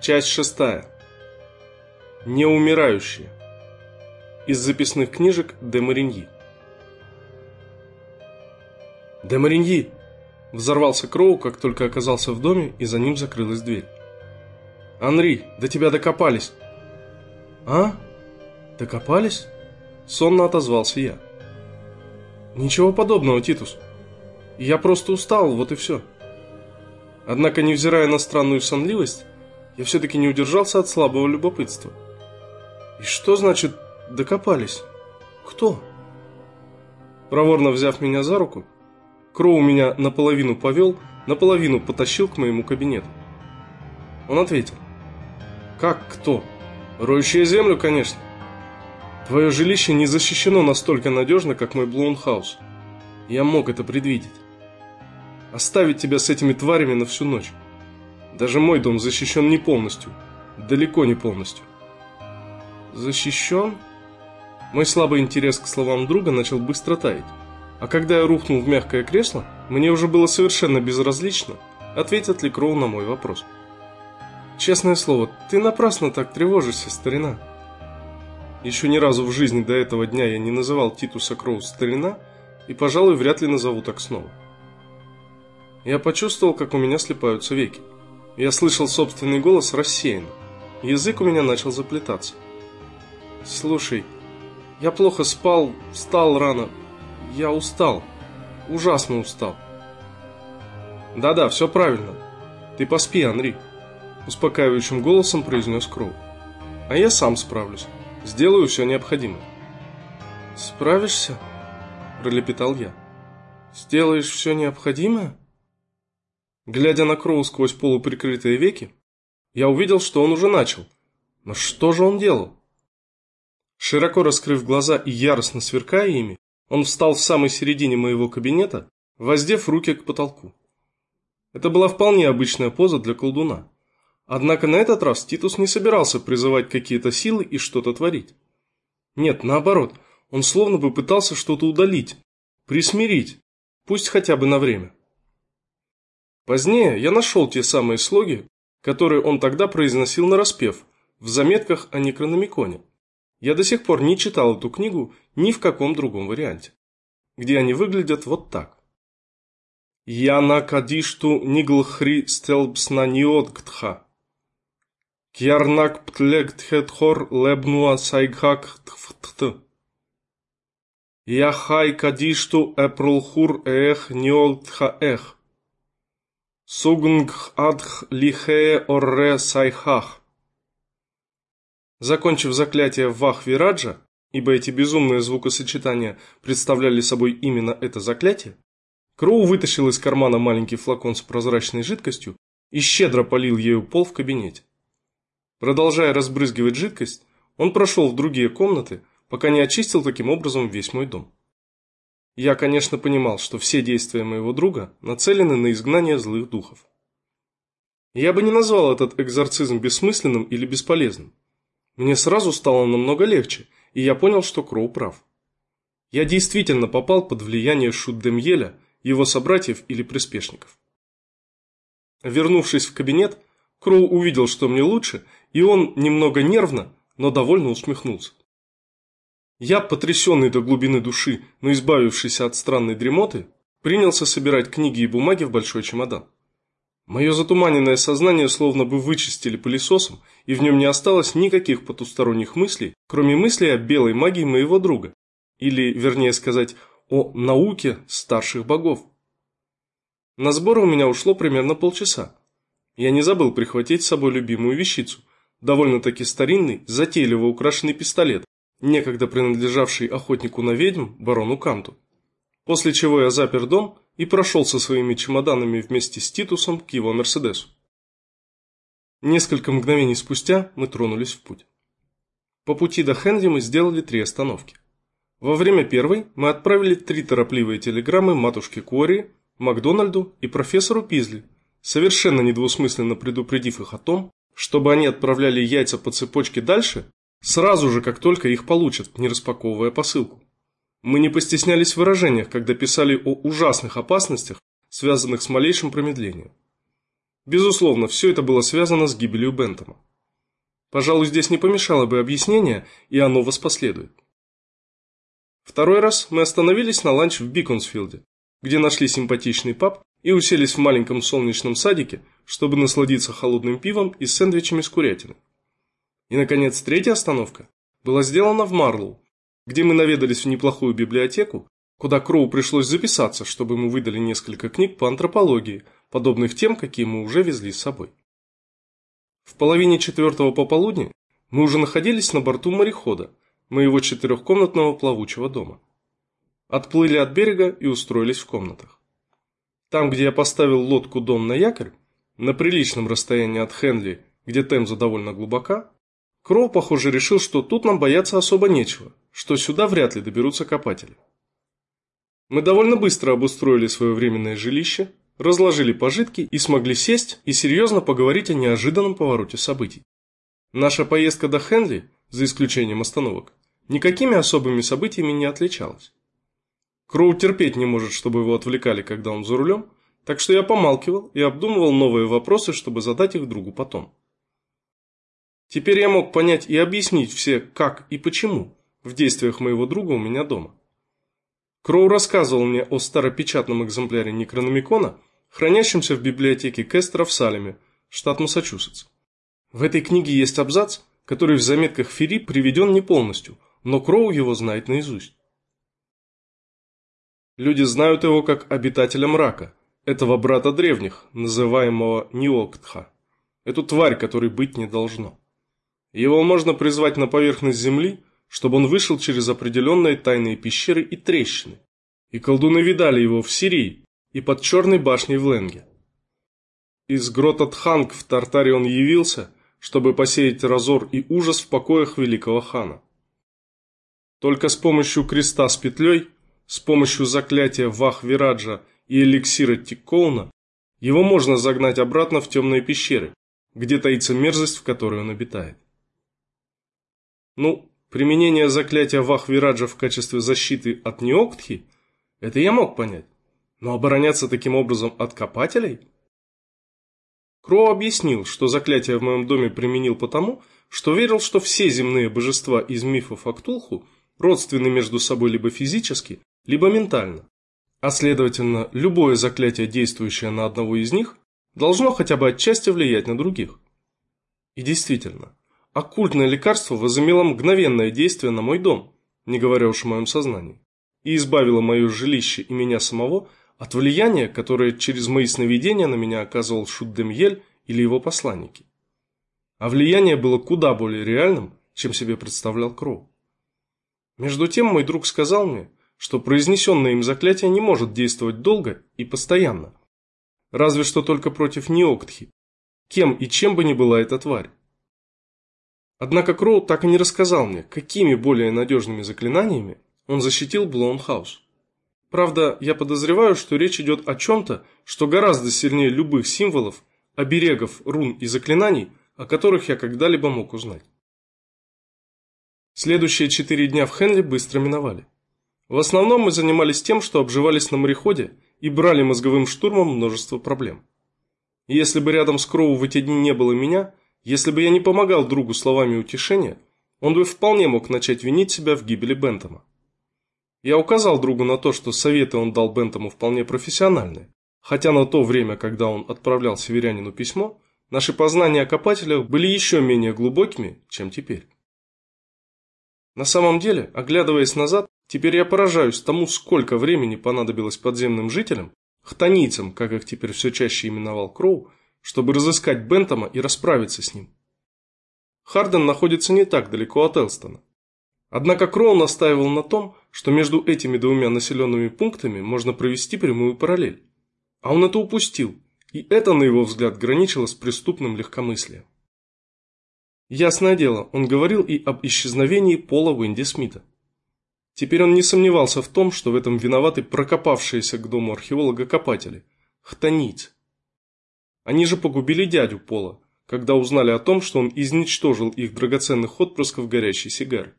Часть шестая. Неумирающие. Из записных книжек де Мариньи. «Де Мариньи!» Взорвался Кроу, как только оказался в доме, и за ним закрылась дверь. «Анри, до тебя докопались!» «А? Докопались?» Сонно отозвался я. «Ничего подобного, Титус. Я просто устал, вот и все». Однако, невзирая на странную сонливость, я все-таки не удержался от слабого любопытства. «И что значит докопались? Кто?» Проворно взяв меня за руку, Кроу меня наполовину повел, наполовину потащил к моему кабинету. Он ответил. «Как кто? Роющая землю, конечно. Твое жилище не защищено настолько надежно, как мой Блоунхаус. Я мог это предвидеть. Оставить тебя с этими тварями на всю ночь. Даже мой дом защищен не полностью. Далеко не полностью. Защищен? Мой слабый интерес к словам друга начал быстро таять. А когда я рухнул в мягкое кресло, мне уже было совершенно безразлично, ответит ли Кроу на мой вопрос. Честное слово, ты напрасно так тревожишься, старина. Еще ни разу в жизни до этого дня я не называл Титуса Кроу старина, и, пожалуй, вряд ли назову так снова. Я почувствовал, как у меня слепаются веки. Я слышал собственный голос рассеянно. Язык у меня начал заплетаться. «Слушай, я плохо спал, встал рано. Я устал. Ужасно устал». «Да-да, все правильно. Ты поспи, Анри», – успокаивающим голосом произнес Кроу. «А я сам справлюсь. Сделаю все необходимое». «Справишься?» – пролепетал я. «Сделаешь все необходимое?» Глядя на Кроу сквозь полуприкрытые веки, я увидел, что он уже начал. Но что же он делал? Широко раскрыв глаза и яростно сверкая ими, он встал в самой середине моего кабинета, воздев руки к потолку. Это была вполне обычная поза для колдуна. Однако на этот раз Титус не собирался призывать какие-то силы и что-то творить. Нет, наоборот, он словно бы пытался что-то удалить, присмирить, пусть хотя бы на время. Позднее я нашел те самые слоги, которые он тогда произносил на распев в заметках о Некрономиконе. Я до сих пор не читал эту книгу ни в каком другом варианте, где они выглядят вот так. Яна кадишту ниглхри стелбсна ниотгтха. Кьярнак птлегтхетхор лебнуа сайгхак тфтхт. Яхай кадишту эпрулхур эх ниолтха эх. Сугнг адх лихе орре сайхах. Закончив заклятие Вах Вираджа, ибо эти безумные звукосочетания представляли собой именно это заклятие, Кроу вытащил из кармана маленький флакон с прозрачной жидкостью и щедро полил ею пол в кабинете. Продолжая разбрызгивать жидкость, он прошел в другие комнаты, пока не очистил таким образом весь мой дом. Я, конечно, понимал, что все действия моего друга нацелены на изгнание злых духов. Я бы не назвал этот экзорцизм бессмысленным или бесполезным. Мне сразу стало намного легче, и я понял, что Кроу прав. Я действительно попал под влияние Шуддемьеля, его собратьев или приспешников. Вернувшись в кабинет, Кроу увидел, что мне лучше, и он немного нервно, но довольно усмехнулся. Я, потрясенный до глубины души, но избавившийся от странной дремоты, принялся собирать книги и бумаги в большой чемодан. Мое затуманенное сознание словно бы вычистили пылесосом, и в нем не осталось никаких потусторонних мыслей, кроме мыслей о белой магии моего друга, или, вернее сказать, о науке старших богов. На сбор у меня ушло примерно полчаса. Я не забыл прихватить с собой любимую вещицу, довольно-таки старинный, затейливо украшенный пистолет, некогда принадлежавший охотнику на ведьм барону Канту. После чего я запер дом и прошел со своими чемоданами вместе с Титусом к его Мерседесу. Несколько мгновений спустя мы тронулись в путь. По пути до Хенли мы сделали три остановки. Во время первой мы отправили три торопливые телеграммы матушке Куори, Макдональду и профессору Пизли, совершенно недвусмысленно предупредив их о том, чтобы они отправляли яйца по цепочке дальше, Сразу же, как только их получат, не распаковывая посылку. Мы не постеснялись в выражениях, когда писали о ужасных опасностях, связанных с малейшим промедлением. Безусловно, все это было связано с гибелью Бентома. Пожалуй, здесь не помешало бы объяснение, и оно воспоследует. Второй раз мы остановились на ланч в Биконсфилде, где нашли симпатичный паб и уселись в маленьком солнечном садике, чтобы насладиться холодным пивом и сэндвичами с курятиной. И, наконец, третья остановка была сделана в Марлоу, где мы наведались в неплохую библиотеку, куда Кроу пришлось записаться, чтобы ему выдали несколько книг по антропологии, подобных тем, какие мы уже везли с собой. В половине четвертого пополудни мы уже находились на борту морехода, моего четырехкомнатного плавучего дома. Отплыли от берега и устроились в комнатах. Там, где я поставил лодку-дом на якорь, на приличном расстоянии от Хенли, где Темза довольно глубока, Кроу, похоже, решил, что тут нам бояться особо нечего, что сюда вряд ли доберутся копатели. Мы довольно быстро обустроили свое временное жилище, разложили пожитки и смогли сесть и серьезно поговорить о неожиданном повороте событий. Наша поездка до Хенли, за исключением остановок, никакими особыми событиями не отличалась. Кроу терпеть не может, чтобы его отвлекали, когда он за рулем, так что я помалкивал и обдумывал новые вопросы, чтобы задать их другу потом. Теперь я мог понять и объяснить все как и почему в действиях моего друга у меня дома. Кроу рассказывал мне о старопечатном экземпляре Некрономикона, хранящемся в библиотеке Кестера в Салеме, штат Массачусетс. В этой книге есть абзац, который в заметках Ферри приведен не полностью, но Кроу его знает наизусть. Люди знают его как обитателя мрака, этого брата древних, называемого Ниоктха, эту тварь, которой быть не должно. Его можно призвать на поверхность земли, чтобы он вышел через определенные тайные пещеры и трещины, и колдуны видали его в Сирии и под Черной башней в Ленге. Из грота Тханг в Тартаре он явился, чтобы посеять разор и ужас в покоях великого хана. Только с помощью креста с петлей, с помощью заклятия Вах-Вираджа и эликсира Тиккоуна его можно загнать обратно в темные пещеры, где таится мерзость, в которой он обитает. Ну, применение заклятия Вах-Вираджа в качестве защиты от Неоктхи – это я мог понять. Но обороняться таким образом от копателей? Кроу объяснил, что заклятие в моем доме применил потому, что верил, что все земные божества из мифов Актулху родственны между собой либо физически, либо ментально. А следовательно, любое заклятие, действующее на одного из них, должно хотя бы отчасти влиять на других. И действительно, оккультное лекарство возымело мгновенное действие на мой дом, не говоря уж о моем сознании, и избавило мое жилище и меня самого от влияния, которое через мои сновидения на меня оказывал Шуддемьель или его посланники. А влияние было куда более реальным, чем себе представлял Кроу. Между тем мой друг сказал мне, что произнесенное им заклятие не может действовать долго и постоянно. Разве что только против Неоктхи, кем и чем бы ни была эта тварь. Однако Кроу так и не рассказал мне, какими более надежными заклинаниями он защитил Блоунхаус. Правда, я подозреваю, что речь идет о чем-то, что гораздо сильнее любых символов, оберегов, рун и заклинаний, о которых я когда-либо мог узнать. Следующие четыре дня в Хенли быстро миновали. В основном мы занимались тем, что обживались на мореходе и брали мозговым штурмом множество проблем. Если бы рядом с Кроу в эти дни не было меня, если бы я не помогал другу словами утешения, он бы вполне мог начать винить себя в гибели Бентома. Я указал другу на то, что советы он дал Бентому вполне профессиональные, хотя на то время, когда он отправлял северянину письмо, наши познания о копателях были еще менее глубокими, чем теперь. На самом деле, оглядываясь назад, теперь я поражаюсь тому, сколько времени понадобилось подземным жителям, хтонийцам, как их теперь все чаще именовал Кроу, чтобы разыскать Бентома и расправиться с ним. Харден находится не так далеко от Элстона. Однако Кроу настаивал на том, что между этими двумя населенными пунктами можно провести прямую параллель. А он это упустил, и это, на его взгляд, граничило с преступным легкомыслием. Ясное дело, он говорил и об исчезновении Пола Уинди Смита. Теперь он не сомневался в том, что в этом виноваты прокопавшиеся к дому археолога копатели – хтонийцы. Они же погубили дядю Пола, когда узнали о том, что он изничтожил их драгоценных отпрысков горящей сигары.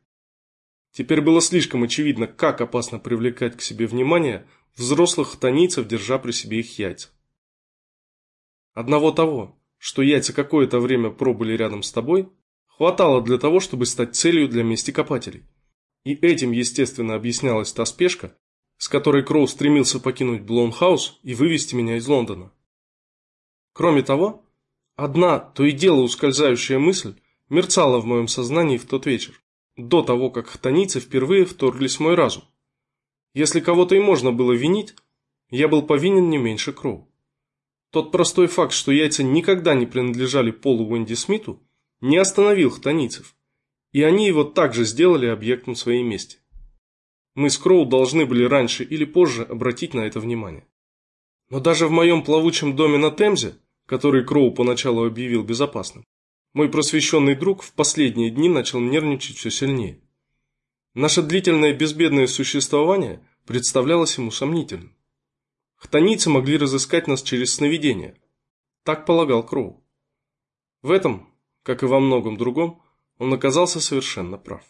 Теперь было слишком очевидно, как опасно привлекать к себе внимание взрослых хтонийцев, держа при себе их яйца. Одного того, что яйца какое-то время пробыли рядом с тобой, хватало для того, чтобы стать целью для мести копателей. И этим, естественно, объяснялась та спешка, с которой Кроу стремился покинуть Блоунхаус и вывести меня из Лондона. Кроме того, одна, то и дело ускользающая мысль мерцала в моем сознании в тот вечер, до того, как хтонийцы впервые вторглись в мой разум. Если кого-то и можно было винить, я был повинен не меньше Кроу. Тот простой факт, что яйца никогда не принадлежали Полу Уэнди Смиту, не остановил хтонийцев, и они его также сделали объектом своей мести. Мы с Кроу должны были раньше или позже обратить на это внимание. Но даже в моем плавучем доме на Темзе, который Кроу поначалу объявил безопасным, мой просвещенный друг в последние дни начал нервничать все сильнее. Наше длительное безбедное существование представлялось ему сомнительным. Хтонийцы могли разыскать нас через сновидения. Так полагал Кроу. В этом, как и во многом другом, он оказался совершенно прав.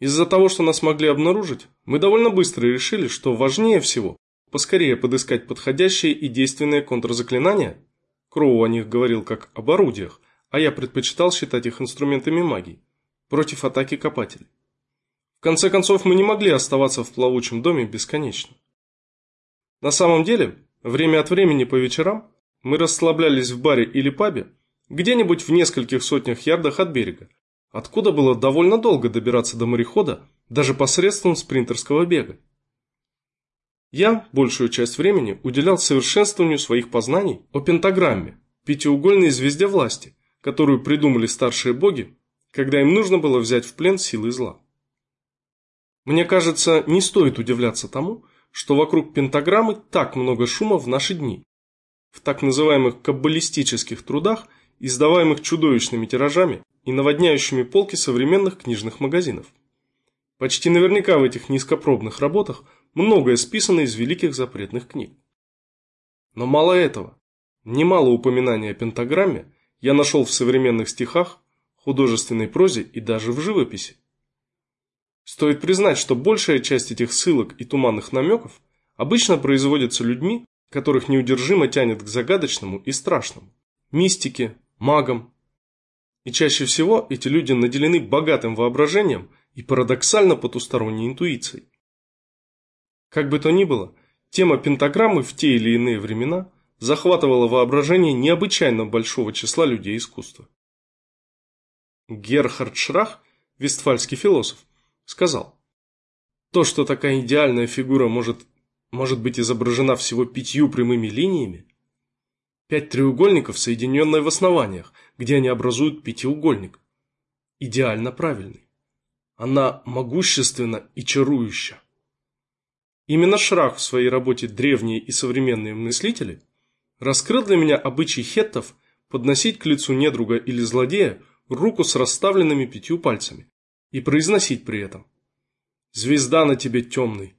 Из-за того, что нас могли обнаружить, мы довольно быстро решили, что важнее всего поскорее подыскать подходящие и действенные контрзаклинания. Кроу о них говорил как об орудиях, а я предпочитал считать их инструментами магии, против атаки копателей. В конце концов, мы не могли оставаться в плавучем доме бесконечно. На самом деле, время от времени по вечерам мы расслаблялись в баре или пабе где-нибудь в нескольких сотнях ярдах от берега, откуда было довольно долго добираться до морехода даже посредством спринтерского бега. Я большую часть времени уделял совершенствованию своих познаний о пентаграмме, пятиугольной звезде власти, которую придумали старшие боги, когда им нужно было взять в плен силы зла. Мне кажется, не стоит удивляться тому, что вокруг пентаграммы так много шума в наши дни. В так называемых каббалистических трудах, издаваемых чудовищными тиражами и наводняющими полки современных книжных магазинов. Почти наверняка в этих низкопробных работах многое списано из великих запретных книг. Но мало этого. Немало упоминаний о пентаграмме я нашел в современных стихах, художественной прозе и даже в живописи. Стоит признать, что большая часть этих ссылок и туманных намеков обычно производится людьми, которых неудержимо тянет к загадочному и страшному, мистике, магам. И чаще всего эти люди наделены богатым воображением и парадоксально потусторонней интуицией. Как бы то ни было, тема пентаграммы в те или иные времена захватывала воображение необычайно большого числа людей искусства. Герхард Шрах, вестфальский философ, сказал, то, что такая идеальная фигура может, может быть изображена всего пятью прямыми линиями, пять треугольников, соединенные в основаниях, где они образуют пятиугольник, идеально правильный. Она могущественна и чарующа. Именно Шрах в своей работе «Древние и современные мыслители» раскрыл для меня обычай хеттов подносить к лицу недруга или злодея руку с расставленными пятью пальцами, и произносить при этом «Звезда на тебе темный».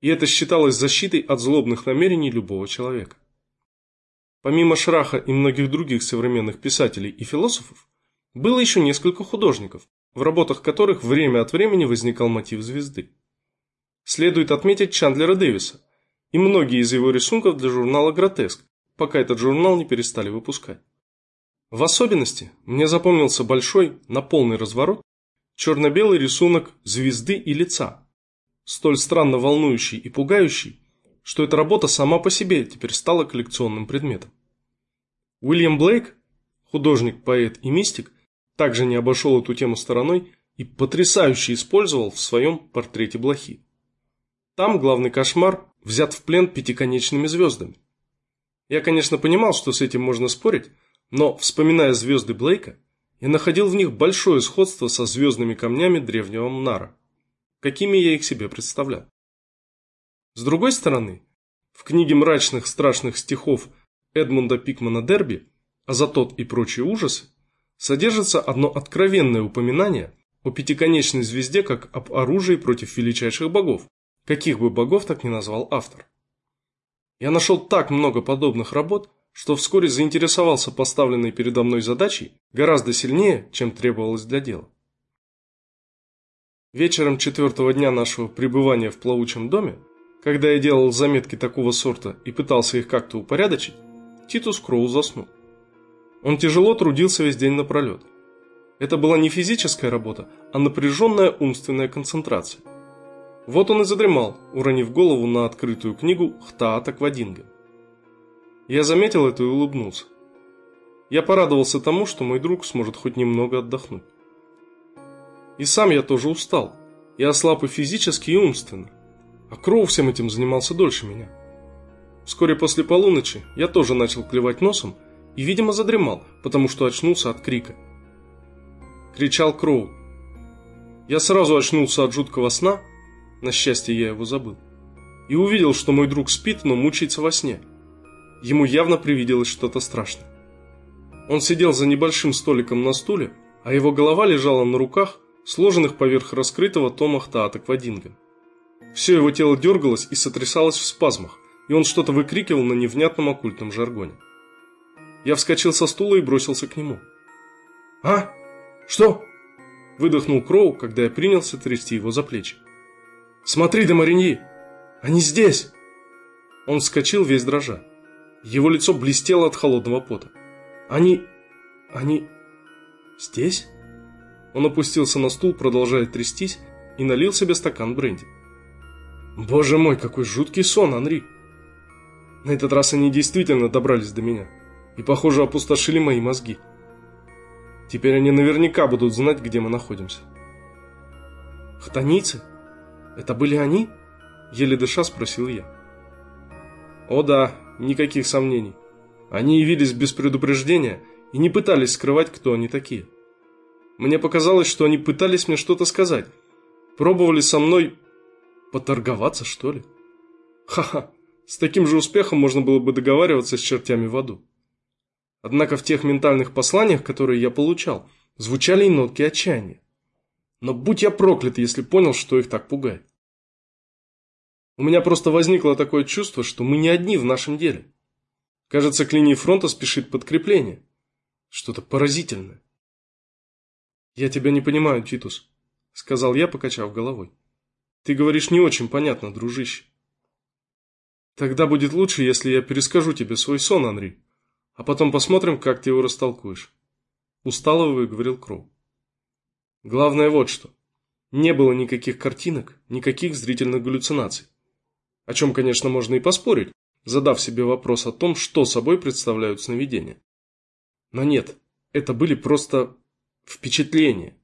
И это считалось защитой от злобных намерений любого человека. Помимо Шраха и многих других современных писателей и философов, было еще несколько художников, в работах которых время от времени возникал мотив звезды. Следует отметить Чандлера Дэвиса и многие из его рисунков для журнала «Гротеск», пока этот журнал не перестали выпускать. В особенности мне запомнился большой, на полный разворот, черно-белый рисунок звезды и лица, столь странно волнующий и пугающий, что эта работа сама по себе теперь стала коллекционным предметом. Уильям Блейк, художник, поэт и мистик, также не обошел эту тему стороной и потрясающе использовал в своем портрете блохи. Там главный кошмар взят в плен пятиконечными звездами. Я, конечно, понимал, что с этим можно спорить, но, вспоминая звезды Блейка, я находил в них большое сходство со звездными камнями древнего Мнара, какими я их себе представлял. С другой стороны, в книге мрачных страшных стихов Эдмунда Пикмана Дерби «Азатот и прочие ужасы» содержится одно откровенное упоминание о пятиконечной звезде как об оружии против величайших богов, каких бы богов так ни назвал автор. Я нашел так много подобных работ, что вскоре заинтересовался поставленной передо мной задачей гораздо сильнее, чем требовалось для дела. Вечером четвертого дня нашего пребывания в плавучем доме, когда я делал заметки такого сорта и пытался их как-то упорядочить, Титус Кроу заснул. Он тяжело трудился весь день напролет. Это была не физическая работа, а напряженная умственная концентрация. Вот он и задремал, уронив голову на открытую книгу Хтаата Квадинга. Я заметил это и улыбнулся. Я порадовался тому, что мой друг сможет хоть немного отдохнуть. И сам я тоже устал. Я ослаб и физически, и умственно. А Кроу всем этим занимался дольше меня. Вскоре после полуночи я тоже начал клевать носом и, видимо, задремал, потому что очнулся от крика. Кричал Кроу. Я сразу очнулся от жуткого сна, на счастье я его забыл, и увидел, что мой друг спит, но мучается во сне. Ему явно привиделось что-то страшное. Он сидел за небольшим столиком на стуле, а его голова лежала на руках, сложенных поверх раскрытого тома Хтаата Квадинга. Все его тело дергалось и сотрясалось в спазмах, и он что-то выкрикивал на невнятном оккультном жаргоне. Я вскочил со стула и бросился к нему. «А? Что?» – выдохнул Кроу, когда я принялся трясти его за плечи. «Смотри, Демариньи! Они здесь!» Он вскочил весь дрожа. Его лицо блестело от холодного пота. Они... они... здесь?» Он опустился на стул, продолжая трястись, и налил себе стакан бренди. «Боже мой, какой жуткий сон, Анри!» На этот раз они действительно добрались до меня и, похоже, опустошили мои мозги. Теперь они наверняка будут знать, где мы находимся. «Хтонийцы? Это были они?» Еле дыша спросил я. «О да, никаких сомнений. Они явились без предупреждения и не пытались скрывать, кто они такие. Мне показалось, что они пытались мне что-то сказать. Пробовали со мной поторговаться, что ли? Ха-ха, с таким же успехом можно было бы договариваться с чертями в аду. Однако в тех ментальных посланиях, которые я получал, звучали и нотки отчаяния. Но будь я проклят, если понял, что их так пугает. У меня просто возникло такое чувство, что мы не одни в нашем деле. Кажется, к линии фронта спешит подкрепление. Что-то поразительное. «Я тебя не понимаю, Титус», — сказал я, покачав головой. «Ты говоришь не очень понятно, дружище». «Тогда будет лучше, если я перескажу тебе свой сон, Анри, а потом посмотрим, как ты его растолкуешь». Устало выговорил Кроу. Главное вот что. Не было никаких картинок, никаких зрительных галлюцинаций. О чем, конечно, можно и поспорить, задав себе вопрос о том, что собой представляют сновидения. Но нет, это были просто впечатления.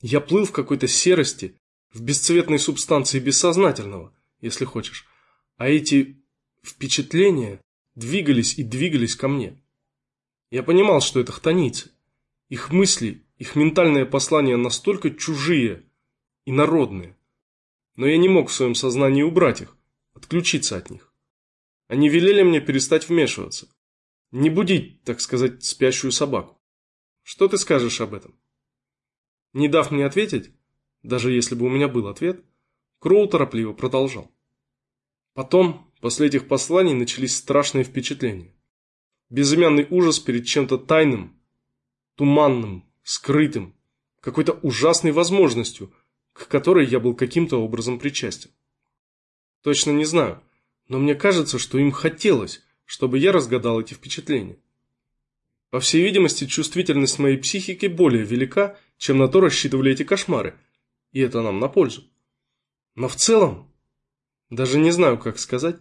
Я плыл в какой-то серости, в бесцветной субстанции бессознательного, если хочешь, а эти впечатления двигались и двигались ко мне. Я понимал, что это хтонийцы. Их мысли, их ментальное послание настолько чужие и народные. Но я не мог в своем сознании убрать их, отключиться от них. Они велели мне перестать вмешиваться. Не будить, так сказать, спящую собаку. Что ты скажешь об этом? Не дав мне ответить, даже если бы у меня был ответ, Кроу торопливо продолжал. Потом, после этих посланий, начались страшные впечатления. Безымянный ужас перед чем-то тайным, туманным, скрытым, какой-то ужасной возможностью, к которой я был каким-то образом причастен. Точно не знаю, но мне кажется, что им хотелось, чтобы я разгадал эти впечатления. По всей видимости, чувствительность моей психики более велика, чем на то рассчитывали эти кошмары, и это нам на пользу. Но в целом, даже не знаю, как сказать,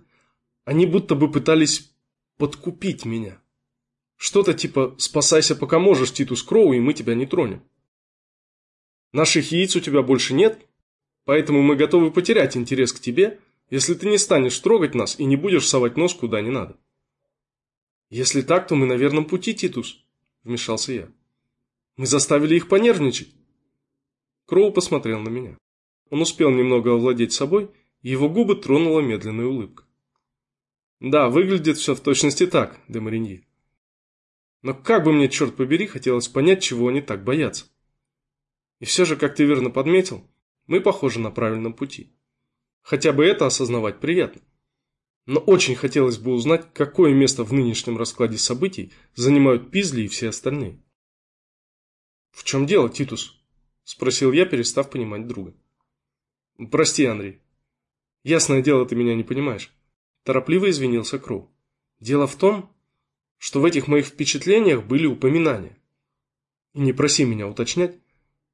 они будто бы пытались подкупить меня. Что-то типа «спасайся пока можешь, Титус Кроу, и мы тебя не тронем». Наших яиц у тебя больше нет, поэтому мы готовы потерять интерес к тебе если ты не станешь трогать нас и не будешь совать нос куда не надо. Если так, то мы на верном пути, Титус, вмешался я. Мы заставили их понервничать. Кроу посмотрел на меня. Он успел немного овладеть собой, и его губы тронула медленная улыбка. Да, выглядит все в точности так, де Мариньи. Но как бы мне, черт побери, хотелось понять, чего они так боятся. И все же, как ты верно подметил, мы похожи на правильном пути. Хотя бы это осознавать приятно. Но очень хотелось бы узнать, какое место в нынешнем раскладе событий занимают Пизли и все остальные. «В чем дело, Титус?» – спросил я, перестав понимать друга. «Прости, Андрей. Ясное дело, ты меня не понимаешь». Торопливо извинился Кроу. «Дело в том, что в этих моих впечатлениях были упоминания. И не проси меня уточнять,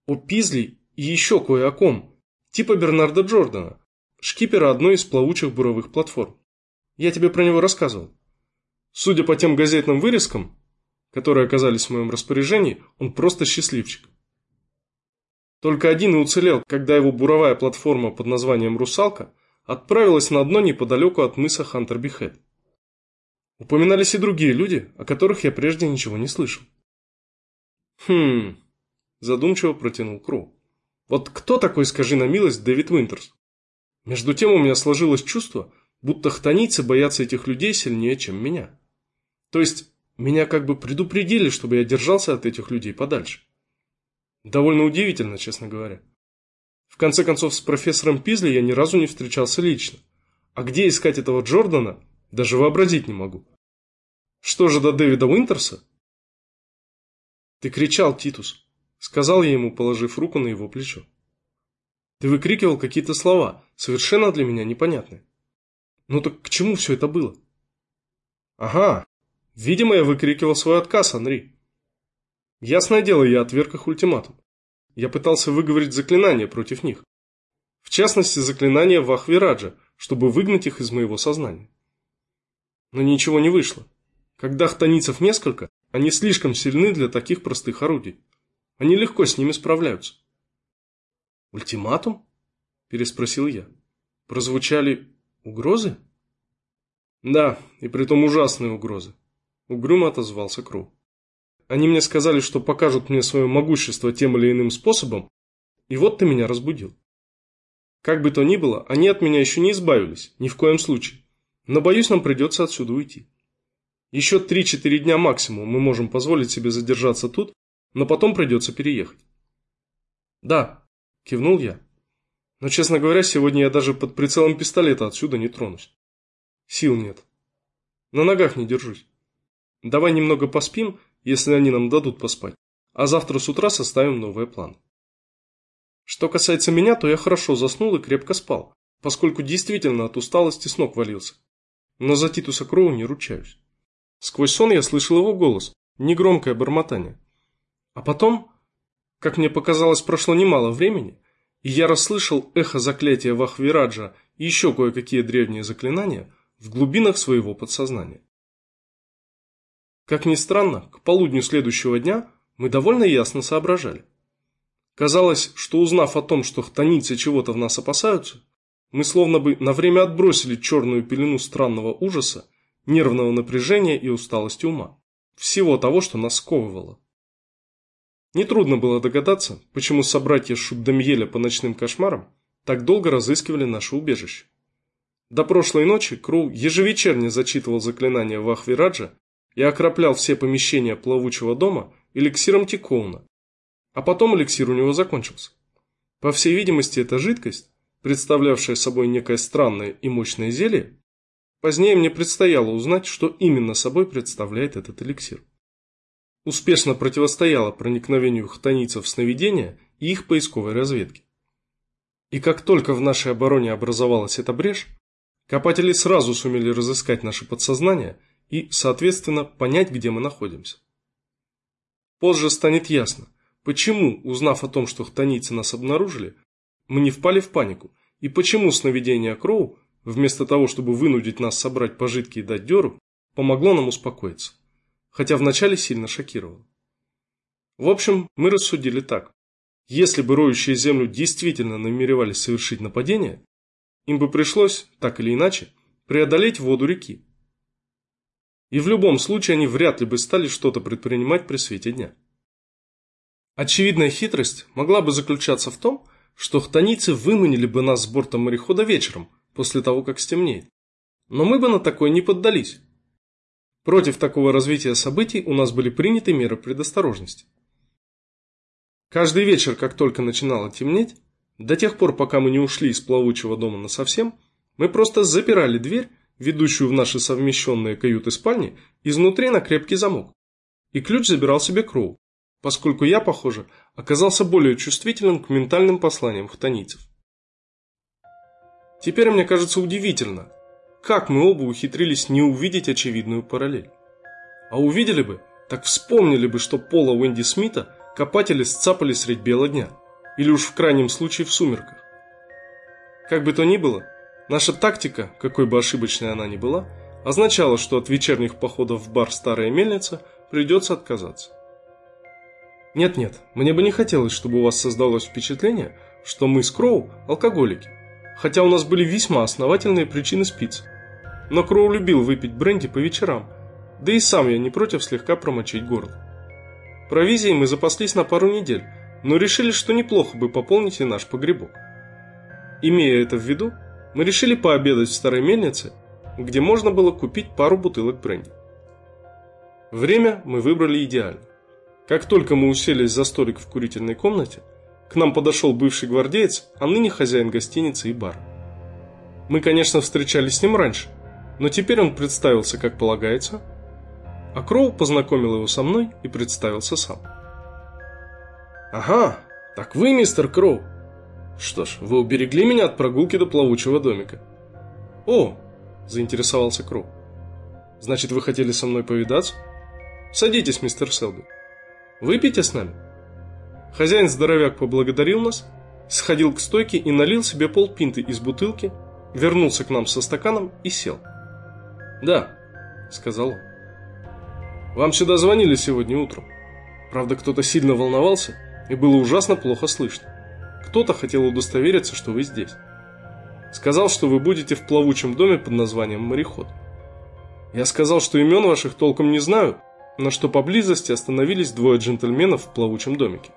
о Пизли и еще кое о ком, типа Бернарда Джордана, шкипера одной из плавучих буровых платформ. Я тебе про него рассказывал. Судя по тем газетным вырезкам, которые оказались в моем распоряжении, он просто счастливчик. Только один и уцелел, когда его буровая платформа под названием «Русалка» отправилась на дно неподалеку от мыса Хантер-Бихет. Упоминались и другие люди, о которых я прежде ничего не слышал. «Хм...» – задумчиво протянул Кроу. «Вот кто такой, скажи на милость, Дэвид Уинтерс?» Между тем у меня сложилось чувство, будто хтонийцы боятся этих людей сильнее, чем меня. То есть, меня как бы предупредили, чтобы я держался от этих людей подальше. Довольно удивительно, честно говоря. В конце концов, с профессором Пизли я ни разу не встречался лично. А где искать этого Джордана, даже вообразить не могу. Что же до Дэвида Уинтерса? Ты кричал, Титус, сказал я ему, положив руку на его плечо. Ты выкрикивал какие-то слова, совершенно для меня непонятные. Ну так к чему все это было? Ага, видимо, я выкрикивал свой отказ, Анри. Ясное дело, я отверг их ультиматум. Я пытался выговорить заклинание против них. В частности, заклинание Вахвираджа, чтобы выгнать их из моего сознания. Но ничего не вышло. Когда хтонийцев несколько, они слишком сильны для таких простых орудий. Они легко с ними справляются. «Ультиматум?» – переспросил я. «Прозвучали угрозы?» «Да, и притом ужасные угрозы», – угрюмо отозвался Кроу. Они мне сказали, что покажут мне свое могущество тем или иным способом, и вот ты меня разбудил. Как бы то ни было, они от меня еще не избавились, ни в коем случае. Но боюсь, нам придется отсюда уйти. Еще 3-4 дня максимум мы можем позволить себе задержаться тут, но потом придется переехать. Да, кивнул я. Но, честно говоря, сегодня я даже под прицелом пистолета отсюда не тронусь. Сил нет. На ногах не держусь. Давай немного поспим если они нам дадут поспать, а завтра с утра составим новые планы. Что касается меня, то я хорошо заснул и крепко спал, поскольку действительно от усталости с ног валился. Но за Титуса Кроу не ручаюсь. Сквозь сон я слышал его голос, негромкое бормотание. А потом, как мне показалось, прошло немало времени, и я расслышал эхо заклятия Вахвираджа и еще кое-какие древние заклинания в глубинах своего подсознания. Как ни странно, к полудню следующего дня мы довольно ясно соображали. Казалось, что узнав о том, что хтонийцы чего-то в нас опасаются, мы словно бы на время отбросили черную пелену странного ужаса, нервного напряжения и усталости ума. Всего того, что нас сковывало. Нетрудно было догадаться, почему собратья Шубдамьеля по ночным кошмарам так долго разыскивали наше убежище. До прошлой ночи Кроу ежевечерне зачитывал заклинания Вахвираджа и окроплял все помещения плавучего дома эликсиром Тикоуна. А потом эликсир у него закончился. По всей видимости, эта жидкость, представлявшая собой некое странное и мощное зелье, позднее мне предстояло узнать, что именно собой представляет этот эликсир. Успешно противостояла проникновению хтонийцев в сновидения и их поисковой разведки. И как только в нашей обороне образовалась эта брешь, копатели сразу сумели разыскать наше подсознание – и, соответственно, понять, где мы находимся. Позже станет ясно, почему, узнав о том, что хтонийцы нас обнаружили, мы не впали в панику, и почему сновидение Кроу, вместо того, чтобы вынудить нас собрать пожитки и дать дёру, помогло нам успокоиться, хотя вначале сильно шокировало. В общем, мы рассудили так. Если бы роющие землю действительно намеревались совершить нападение, им бы пришлось, так или иначе, преодолеть воду реки, и в любом случае они вряд ли бы стали что-то предпринимать при свете дня. Очевидная хитрость могла бы заключаться в том, что хтонийцы выманили бы нас с борта морехода вечером, после того, как стемнеет. Но мы бы на такое не поддались. Против такого развития событий у нас были приняты меры предосторожности. Каждый вечер, как только начинало темнеть, до тех пор, пока мы не ушли из плавучего дома насовсем, мы просто запирали дверь ведущую в наши совмещенные каюты-спальни, изнутри на крепкий замок. И ключ забирал себе Кроу, поскольку я, похоже, оказался более чувствительным к ментальным посланиям хтонийцев. Теперь мне кажется удивительно, как мы оба ухитрились не увидеть очевидную параллель. А увидели бы, так вспомнили бы, что пола Уэнди Смита копатели сцапали средь бела дня. Или уж в крайнем случае в сумерках. Как бы то ни было, наша тактика, какой бы ошибочной она ни была, означала, что от вечерних походов в бар «Старая мельница» придется отказаться. Нет-нет, мне бы не хотелось, чтобы у вас создалось впечатление, что мы с Кроу – алкоголики, хотя у нас были весьма основательные причины спиться. Но Кроу любил выпить бренди по вечерам, да и сам я не против слегка промочить горло. Провизией мы запаслись на пару недель, но решили, что неплохо бы пополнить и наш погребок. Имея это в виду, мы решили пообедать в старой мельнице, где можно было купить пару бутылок бренди. Время мы выбрали идеально. Как только мы уселись за столик в курительной комнате, к нам подошел бывший гвардеец, а ныне хозяин гостиницы и бара. Мы, конечно, встречались с ним раньше, но теперь он представился, как полагается, а Кроу познакомил его со мной и представился сам. «Ага, так вы, мистер Кроу. Что ж, вы уберегли меня от прогулки до плавучего домика». «О!» – заинтересовался Кроу. «Значит, вы хотели со мной повидаться? Садитесь, мистер Селби. Выпейте с нами». Хозяин-здоровяк поблагодарил нас, сходил к стойке и налил себе полпинты из бутылки, вернулся к нам со стаканом и сел. «Да», — сказал он. «Вам сюда звонили сегодня утром. Правда, кто-то сильно волновался, и было ужасно плохо слышно. Кто-то хотел удостовериться, что вы здесь. Сказал, что вы будете в плавучем доме под названием «Мореход». Я сказал, что имен ваших толком не знаю, но что поблизости остановились двое джентльменов в плавучем домике.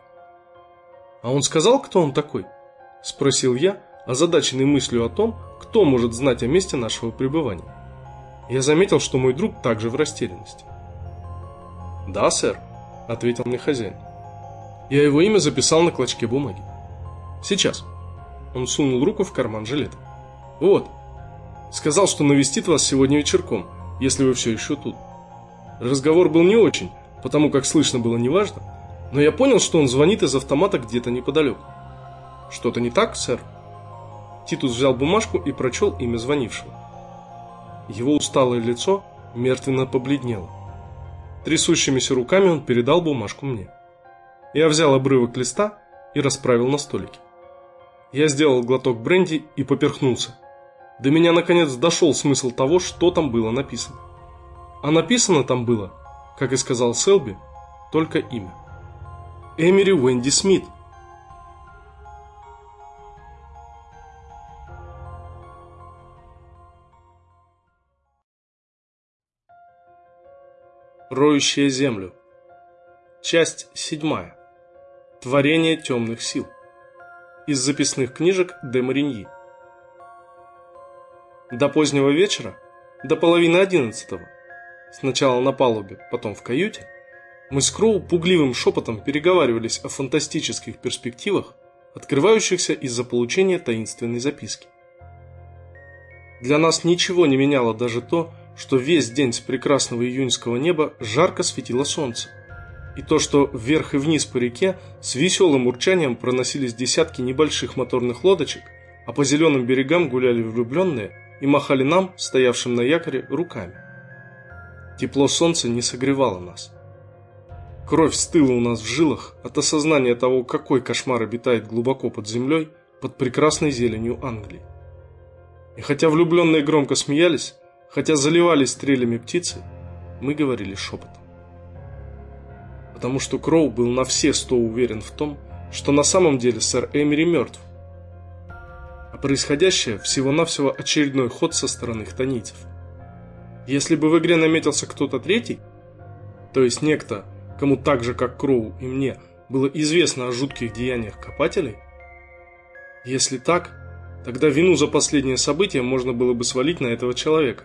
«А он сказал, кто он такой?» – спросил я, озадаченный мыслью о том, кто может знать о месте нашего пребывания. Я заметил, что мой друг также в растерянности. «Да, сэр», – ответил мне хозяин. Я его имя записал на клочке бумаги. «Сейчас». Он сунул руку в карман жилета. «Вот». Сказал, что навестит вас сегодня вечерком, если вы все еще тут. Разговор был не очень, потому как слышно было неважно, но я понял, что он звонит из автомата где-то неподалеку. Что-то не так, сэр? Титус взял бумажку и прочел имя звонившего. Его усталое лицо мертвенно побледнело. Трясущимися руками он передал бумажку мне. Я взял обрывок листа и расправил на столике. Я сделал глоток бренди и поперхнулся. До меня наконец дошел смысл того, что там было написано. А написано там было, как и сказал Селби, только имя. Эмери Уэнди Смит. Роющая землю. Часть седьмая. Творение темных сил. Из записных книжек де Мариньи. До позднего вечера, до половины одиннадцатого, сначала на палубе, потом в каюте, мы с Кроу пугливым шепотом переговаривались о фантастических перспективах, открывающихся из-за получения таинственной записки. Для нас ничего не меняло даже то, что весь день с прекрасного июньского неба жарко светило солнце, и то, что вверх и вниз по реке с веселым урчанием проносились десятки небольших моторных лодочек, а по зеленым берегам гуляли влюбленные и махали нам, стоявшим на якоре, руками. Тепло солнца не согревало нас. Кровь стыла у нас в жилах от осознания того, какой кошмар обитает глубоко под землей, под прекрасной зеленью Англии. И хотя влюбленные громко смеялись, хотя заливались стрелями птицы, мы говорили шепотом. Потому что Кроу был на все сто уверен в том, что на самом деле сэр Эмери мертв. А происходящее всего-навсего очередной ход со стороны хтонийцев. Если бы в игре наметился кто-то третий, то есть некто, кому так же, как Кроу и мне, было известно о жутких деяниях копателей? Если так, тогда вину за последнее событие можно было бы свалить на этого человека.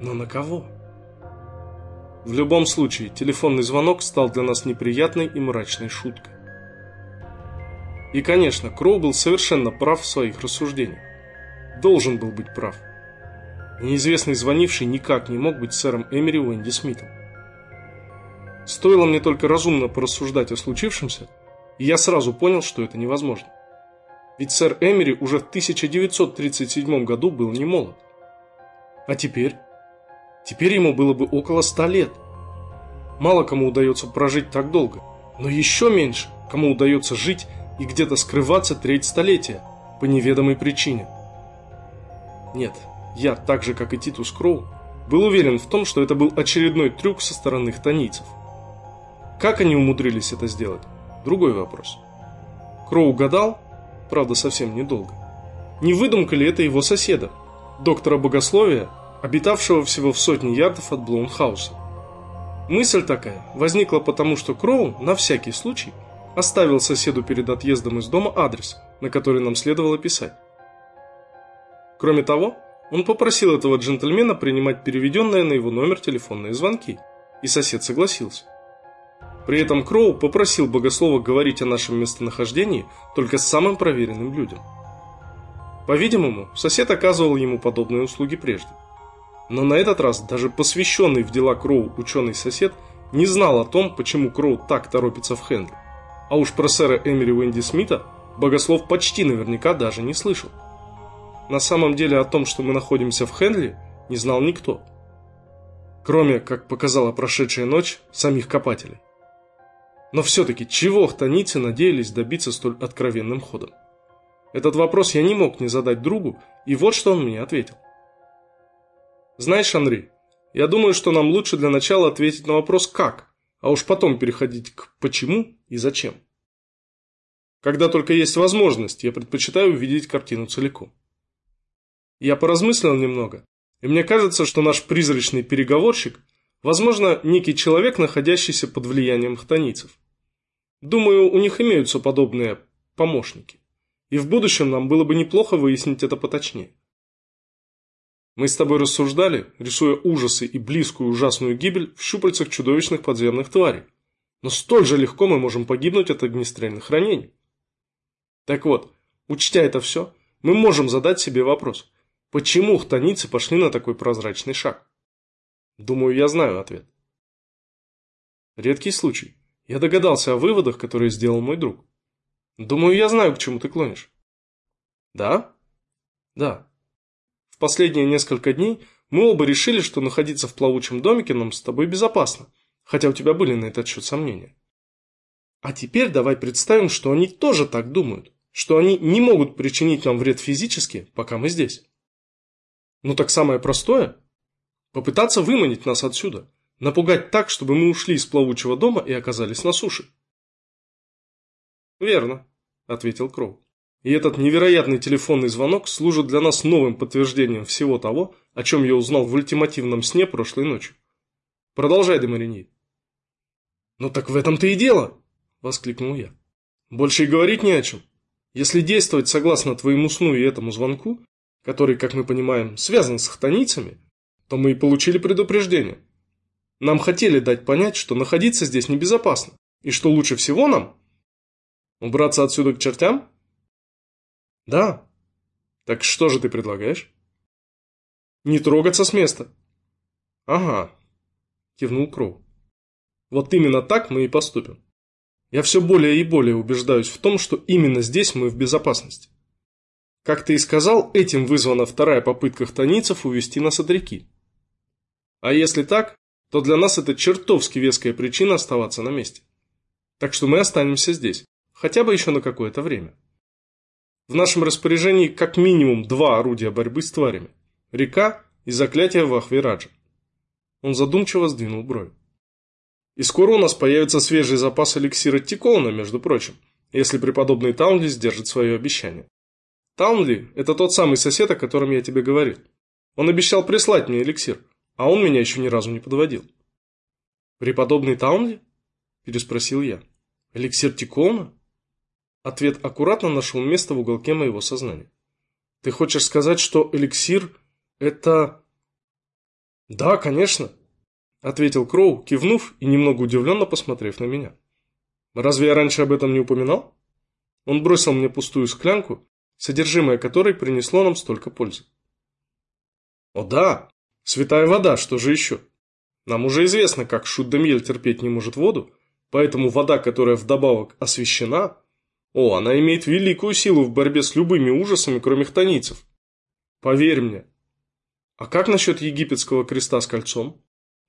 Но на кого? В любом случае, телефонный звонок стал для нас неприятной и мрачной шуткой. И, конечно, Кроу был совершенно прав в своих рассуждениях. Должен был быть прав. Неизвестный звонивший никак не мог быть сэром Эмери Уэнди Смитом. Стоило мне только разумно порассуждать о случившемся, и я сразу понял, что это невозможно. Ведь сэр Эмери уже в 1937 году был не молод. А теперь? Теперь ему было бы около ста лет. Мало кому удается прожить так долго, но еще меньше, кому удается жить и где-то скрываться треть столетия по неведомой причине. Нет, я, так же как и Титус Кроу, был уверен в том, что это был очередной трюк со стороны хтонийцев. Как они умудрились это сделать? Другой вопрос. Кроу гадал, правда совсем недолго, не выдумка ли это его соседа, доктора богословия, обитавшего всего в сотне ярдов от Блоунхауса. Мысль такая возникла потому, что Кроу на всякий случай оставил соседу перед отъездом из дома адрес, на который нам следовало писать. Кроме того, он попросил этого джентльмена принимать переведенные на его номер телефонные звонки, и сосед согласился. При этом Кроу попросил богослова говорить о нашем местонахождении только с самым проверенным людям. По-видимому, сосед оказывал ему подобные услуги прежде. Но на этот раз даже посвященный в дела Кроу ученый-сосед не знал о том, почему Кроу так торопится в Хенли. А уж про сэра Эмили Уэнди Смита богослов почти наверняка даже не слышал. На самом деле о том, что мы находимся в Хенли, не знал никто. Кроме, как показала прошедшая ночь, самих копателей. Но все-таки чего хтоницы надеялись добиться столь откровенным ходом? Этот вопрос я не мог не задать другу, и вот что он мне ответил. Знаешь, Анри, я думаю, что нам лучше для начала ответить на вопрос «как», а уж потом переходить к «почему» и «зачем». Когда только есть возможность, я предпочитаю увидеть картину целиком. Я поразмыслил немного, и мне кажется, что наш призрачный переговорщик, возможно, некий человек, находящийся под влиянием хтонийцев. Думаю, у них имеются подобные помощники. И в будущем нам было бы неплохо выяснить это поточнее. Мы с тобой рассуждали, рисуя ужасы и близкую ужасную гибель в щупальцах чудовищных подземных тварей. Но столь же легко мы можем погибнуть от огнестрельных ранений. Так вот, учтя это все, мы можем задать себе вопрос – Почему хтоницы пошли на такой прозрачный шаг? Думаю, я знаю ответ. Редкий случай. Я догадался о выводах, которые сделал мой друг. Думаю, я знаю, к чему ты клонишь. Да? Да. В последние несколько дней мы оба решили, что находиться в плавучем домике нам с тобой безопасно, хотя у тебя были на этот счет сомнения. А теперь давай представим, что они тоже так думают, что они не могут причинить нам вред физически, пока мы здесь. Ну так самое простое – попытаться выманить нас отсюда, напугать так, чтобы мы ушли из плавучего дома и оказались на суше. «Верно», – ответил Кроу. «И этот невероятный телефонный звонок служит для нас новым подтверждением всего того, о чем я узнал в ультимативном сне прошлой ночью. Продолжай, Демарини». «Ну так в этом-то и дело!» – воскликнул я. «Больше и говорить не о чем. Если действовать согласно твоему сну и этому звонку, который, как мы понимаем, связан с хтонийцами, то мы и получили предупреждение. Нам хотели дать понять, что находиться здесь небезопасно, и что лучше всего нам убраться отсюда к чертям? Да. Так что же ты предлагаешь? Не трогаться с места. Ага, кивнул Кроу. Вот именно так мы и поступим. Я все более и более убеждаюсь в том, что именно здесь мы в безопасности. Как ты и сказал, этим вызвана вторая попытка хтонийцев увести нас от реки. А если так, то для нас это чертовски веская причина оставаться на месте. Так что мы останемся здесь, хотя бы еще на какое-то время. В нашем распоряжении как минимум два орудия борьбы с тварями – река и заклятие Вахвираджа. Он задумчиво сдвинул бровь. И скоро у нас появится свежий запас эликсира Тикоуна, между прочим, если преподобный Таунли сдержит свое обещание. Таунли – это тот самый сосед, о котором я тебе говорил. Он обещал прислать мне эликсир, а он меня еще ни разу не подводил. «Преподобный Таунли?» – переспросил я. «Эликсир Тикона?» Ответ аккуратно нашел место в уголке моего сознания. «Ты хочешь сказать, что эликсир – это...» «Да, конечно», – ответил Кроу, кивнув и немного удивленно посмотрев на меня. «Разве я раньше об этом не упоминал?» Он бросил мне пустую склянку содержимое которой принесло нам столько пользы. О да, святая вода, что же еще? Нам уже известно, как Шуддемьель терпеть не может воду, поэтому вода, которая вдобавок освящена, о, она имеет великую силу в борьбе с любыми ужасами, кроме хтонийцев. Поверь мне. А как насчет египетского креста с кольцом?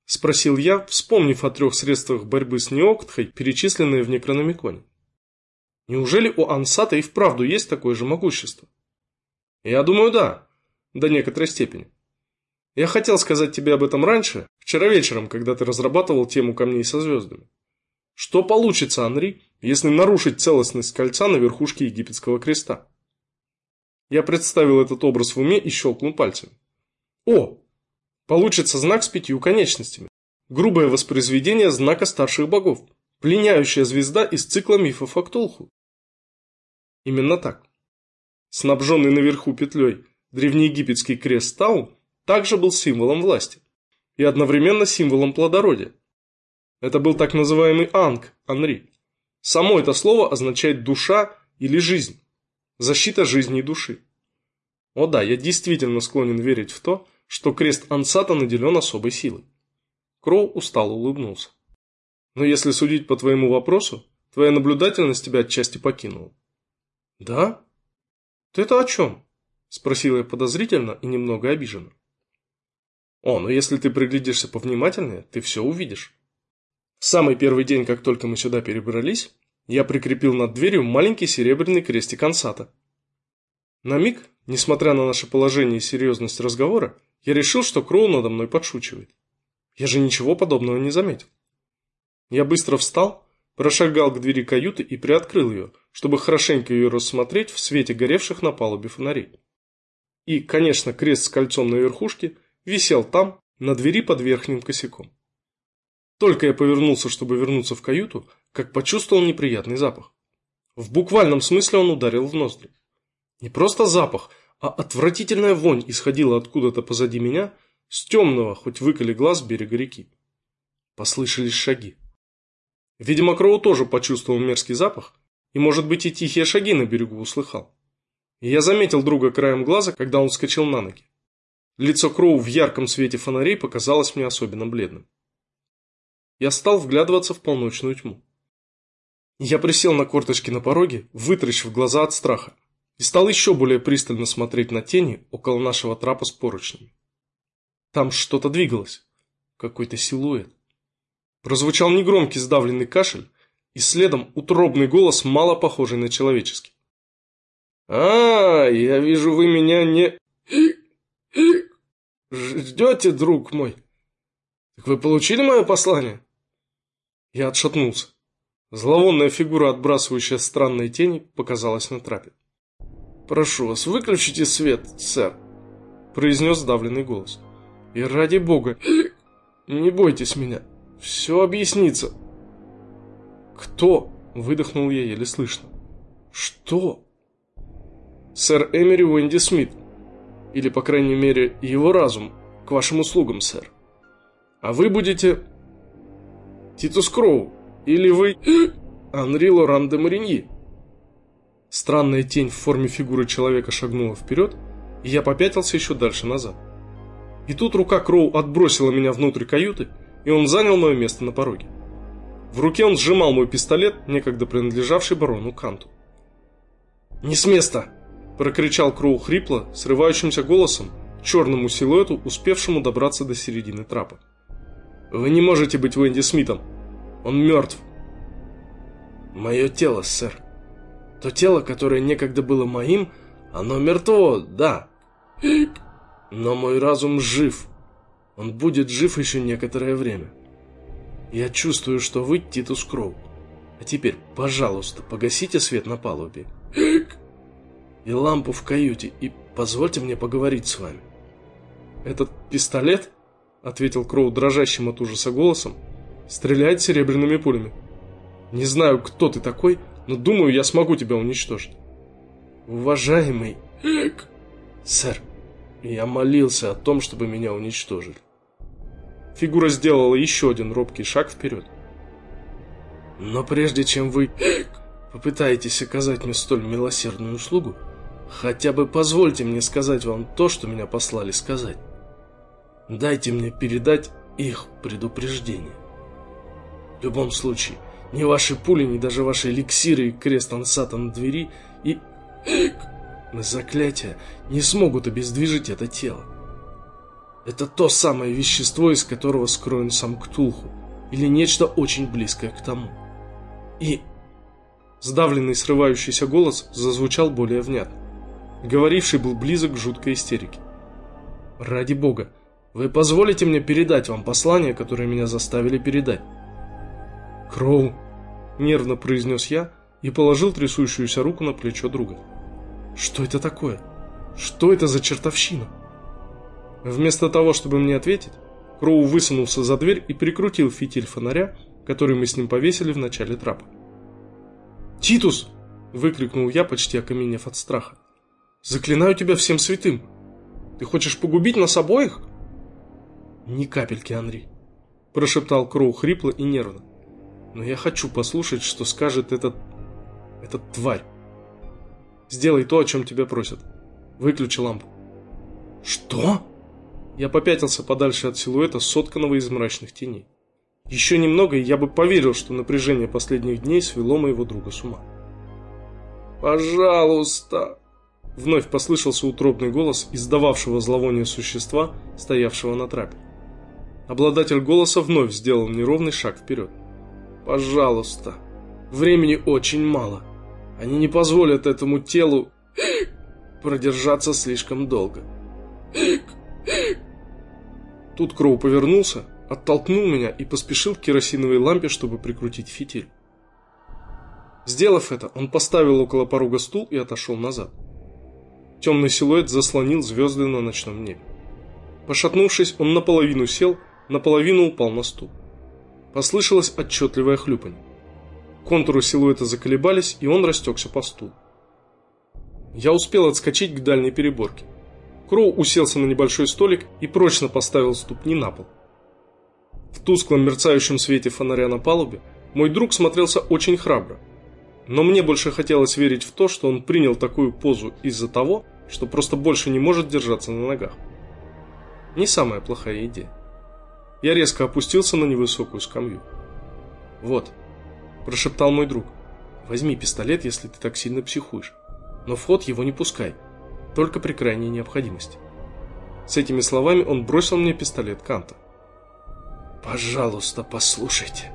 Спросил я, вспомнив о трех средствах борьбы с неоктхой, перечисленные в Некрономиконе. Неужели у Ансата и вправду есть такое же могущество? Я думаю, да, до некоторой степени. Я хотел сказать тебе об этом раньше, вчера вечером, когда ты разрабатывал тему камней со звездами. Что получится, Анри, если нарушить целостность кольца на верхушке египетского креста? Я представил этот образ в уме и щелкнул пальцем. О! Получится знак с пятью конечностями. Грубое воспроизведение знака старших богов. Пленяющая звезда из цикла мифов о Ктулху. Именно так. Снабженный наверху петлей древнеегипетский крест Тау также был символом власти и одновременно символом плодородия. Это был так называемый Анг, Анри. Само это слово означает «душа» или «жизнь», защита жизни и души. О да, я действительно склонен верить в то, что крест Ансата наделен особой силой. Кроу устало улыбнулся. Но если судить по твоему вопросу, твоя наблюдательность тебя отчасти покинула. Да? Ты это о чем? Спросила я подозрительно и немного обиженно. О, но если ты приглядишься повнимательнее, ты все увидишь. Самый первый день, как только мы сюда перебрались, я прикрепил над дверью маленький серебряный крестик ансата. На миг, несмотря на наше положение и серьезность разговора, я решил, что Кроу надо мной подшучивает. Я же ничего подобного не заметил. Я быстро встал, прошагал к двери каюты и приоткрыл ее, чтобы хорошенько ее рассмотреть в свете горевших на палубе фонарей. И, конечно, крест с кольцом на верхушке – висел там, на двери под верхним косяком. Только я повернулся, чтобы вернуться в каюту, как почувствовал неприятный запах. В буквальном смысле он ударил в ноздри. Не просто запах, а отвратительная вонь исходила откуда-то позади меня с темного, хоть выколи глаз берега реки. Послышались шаги. Видимо, Кроу тоже почувствовал мерзкий запах, и, может быть, и тихие шаги на берегу услыхал. И я заметил друга краем глаза, когда он вскочил на ноги. Лицо Кроу в ярком свете фонарей показалось мне особенно бледным. Я стал вглядываться в полночную тьму. Я присел на корточки на пороге, вытрящив глаза от страха, и стал еще более пристально смотреть на тени около нашего трапа с поручнями. Там что-то двигалось, какой-то силуэт. Прозвучал негромкий сдавленный кашель, и следом утробный голос, мало похожий на человеческий. «А, я вижу, вы меня не...» Ждете, друг мой? Так вы получили мое послание? Я отшатнулся. Зловонная фигура, отбрасывающая странные тени, показалась на трапе. «Прошу вас, выключите свет, сэр», – произнес сдавленный голос. «И ради бога, не бойтесь меня, все объяснится». «Кто?» – выдохнул я еле слышно. «Что?» «Сэр Эмери Уэнди Смит», или, по крайней мере, его разум, к вашим услугам, сэр. А вы будете... Титус Кроу, или вы... Анри Лоран де Мариньи. Странная тень в форме фигуры человека шагнула вперед, и я попятился еще дальше назад. И тут рука Кроу отбросила меня внутрь каюты, и он занял мое место на пороге. В руке он сжимал мой пистолет, некогда принадлежавший барону Канту. «Не с места!» прокричал Кроу хрипло, срывающимся голосом, черному силуэту, успевшему добраться до середины трапа. «Вы не можете быть Уэнди Смитом. Он мертв». «Мое тело, сэр. То тело, которое некогда было моим, оно мертво, да. Но мой разум жив. Он будет жив еще некоторое время. Я чувствую, что вы Титус Кроу. А теперь, пожалуйста, погасите свет на палубе и лампу в каюте, и позвольте мне поговорить с вами». «Этот пистолет?» — ответил Кроу дрожащим от ужаса голосом. «Стреляет серебряными пулями. Не знаю, кто ты такой, но думаю, я смогу тебя уничтожить». «Уважаемый...» «Сэр, я молился о том, чтобы меня уничтожили». Фигура сделала еще один робкий шаг вперед. «Но прежде чем вы попытаетесь оказать мне столь милосердную услугу, Хотя бы позвольте мне сказать вам то, что меня послали сказать. Дайте мне передать их предупреждение. В любом случае, ни ваши пули, ни даже ваши эликсиры и крест ансата на двери и... заклятия не смогут обездвижить это тело. Это то самое вещество, из которого скроен сам Ктулху, или нечто очень близкое к тому. И... Сдавленный срывающийся голос зазвучал более внятно. Говоривший был близок к жуткой истерике. «Ради бога, вы позволите мне передать вам послание, которое меня заставили передать?» «Кроу», — нервно произнес я и положил трясущуюся руку на плечо друга. «Что это такое? Что это за чертовщина?» Вместо того, чтобы мне ответить, Кроу высунулся за дверь и прикрутил фитиль фонаря, который мы с ним повесили в начале трапа. «Титус!» – выкрикнул я, почти окаменев от страха. «Заклинаю тебя всем святым! Ты хочешь погубить нас обоих?» «Ни капельки, Анри!» – прошептал Кроу хрипло и нервно. «Но я хочу послушать, что скажет этот... этот тварь. Сделай то, о чем тебя просят. Выключи лампу». «Что?» Я попятился подальше от силуэта, сотканного из мрачных теней. Еще немного, и я бы поверил, что напряжение последних дней свело моего друга с ума. «Пожалуйста!» Вновь послышался утробный голос издававшего зловоние существа, стоявшего на трапе. Обладатель голоса вновь сделал неровный шаг вперед. «Пожалуйста! Времени очень мало. Они не позволят этому телу продержаться слишком долго». Тут Кроу повернулся, оттолкнул меня и поспешил к керосиновой лампе, чтобы прикрутить фитиль. Сделав это, он поставил около порога стул и отошел назад. Темный силуэт заслонил звезды на ночном небе. Пошатнувшись, он наполовину сел, наполовину упал на стул. Послышалось отчетливое хлюпанье. Контуры силуэта заколебались, и он растекся по стулу. Я успел отскочить к дальней переборке. Кроу уселся на небольшой столик и прочно поставил ступни на пол. В тусклом мерцающем свете фонаря на палубе мой друг смотрелся очень храбро. Но мне больше хотелось верить в то, что он принял такую позу из-за того, что просто больше не может держаться на ногах. Не самая плохая идея. Я резко опустился на невысокую скамью. «Вот», – прошептал мой друг, – «возьми пистолет, если ты так сильно психуешь, но в его не пускай» только при крайней необходимости. С этими словами он бросил мне пистолет Канта. «Пожалуйста, послушайте».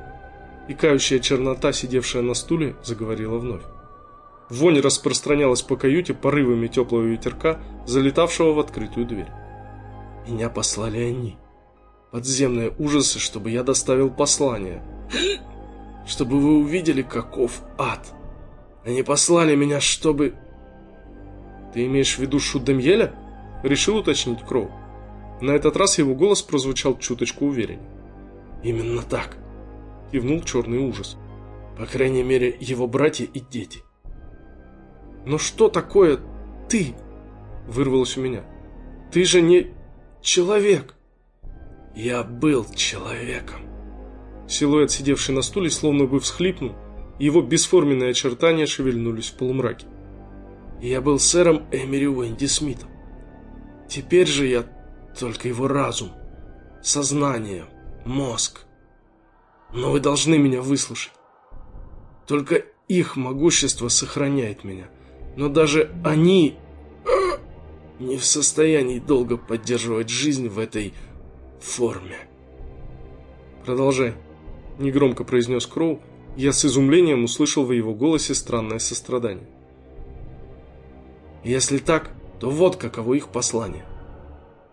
Икающая чернота, сидевшая на стуле, заговорила вновь. Вонь распространялась по каюте порывами теплого ветерка, залетавшего в открытую дверь. «Меня послали они. Подземные ужасы, чтобы я доставил послание. Чтобы вы увидели, каков ад. Они послали меня, чтобы...» «Ты имеешь в виду шут Демьеля?» – решил уточнить Кроу. На этот раз его голос прозвучал чуточку увереннее. «Именно так!» – кивнул черный ужас. «По крайней мере, его братья и дети». «Но что такое ты?» – вырвалось у меня. «Ты же не человек!» «Я был человеком!» Силуэт, сидевший на стуле, словно бы всхлипнул, его бесформенные очертания шевельнулись в полумраке. Я был сэром Эмери Уэнди Смитом. Теперь же я только его разум, сознание, мозг. Но вы должны меня выслушать. Только их могущество сохраняет меня. Но даже они не в состоянии долго поддерживать жизнь в этой форме. Продолжай, негромко произнес Кроу. Я с изумлением услышал в его голосе странное сострадание. Если так, то вот каково их послание.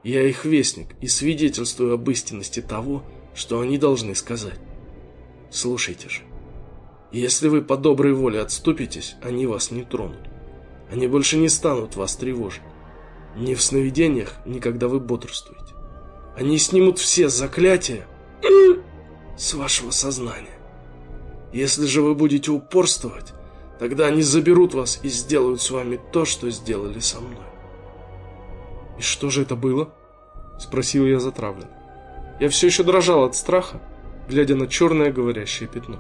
Я их вестник и свидетельствую об истинности того, что они должны сказать. Слушайте же. Если вы по доброй воле отступитесь, они вас не тронут. Они больше не станут вас тревожить. Ни в сновидениях, ни когда вы бодрствуете. Они снимут все заклятия с вашего сознания. Если же вы будете упорствовать, Тогда они заберут вас и сделают с вами то, что сделали со мной. И что же это было? Спросил я затравленно. Я все еще дрожал от страха, глядя на черное говорящее пятно.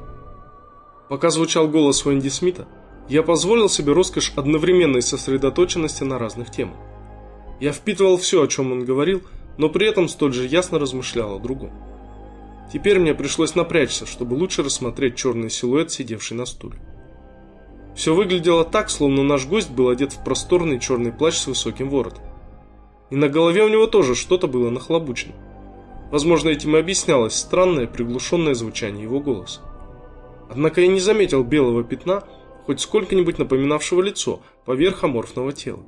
Пока звучал голос Уэнди Смита, я позволил себе роскошь одновременной сосредоточенности на разных темах. Я впитывал все, о чем он говорил, но при этом столь же ясно размышлял о другом. Теперь мне пришлось напрячься, чтобы лучше рассмотреть черный силуэт, сидевший на стуле. Все выглядело так, словно наш гость был одет в просторный черный плащ с высоким воротом. И на голове у него тоже что-то было нахлобучено. Возможно, этим и объяснялось странное приглушенное звучание его голоса. Однако я не заметил белого пятна, хоть сколько-нибудь напоминавшего лицо, поверх аморфного тела.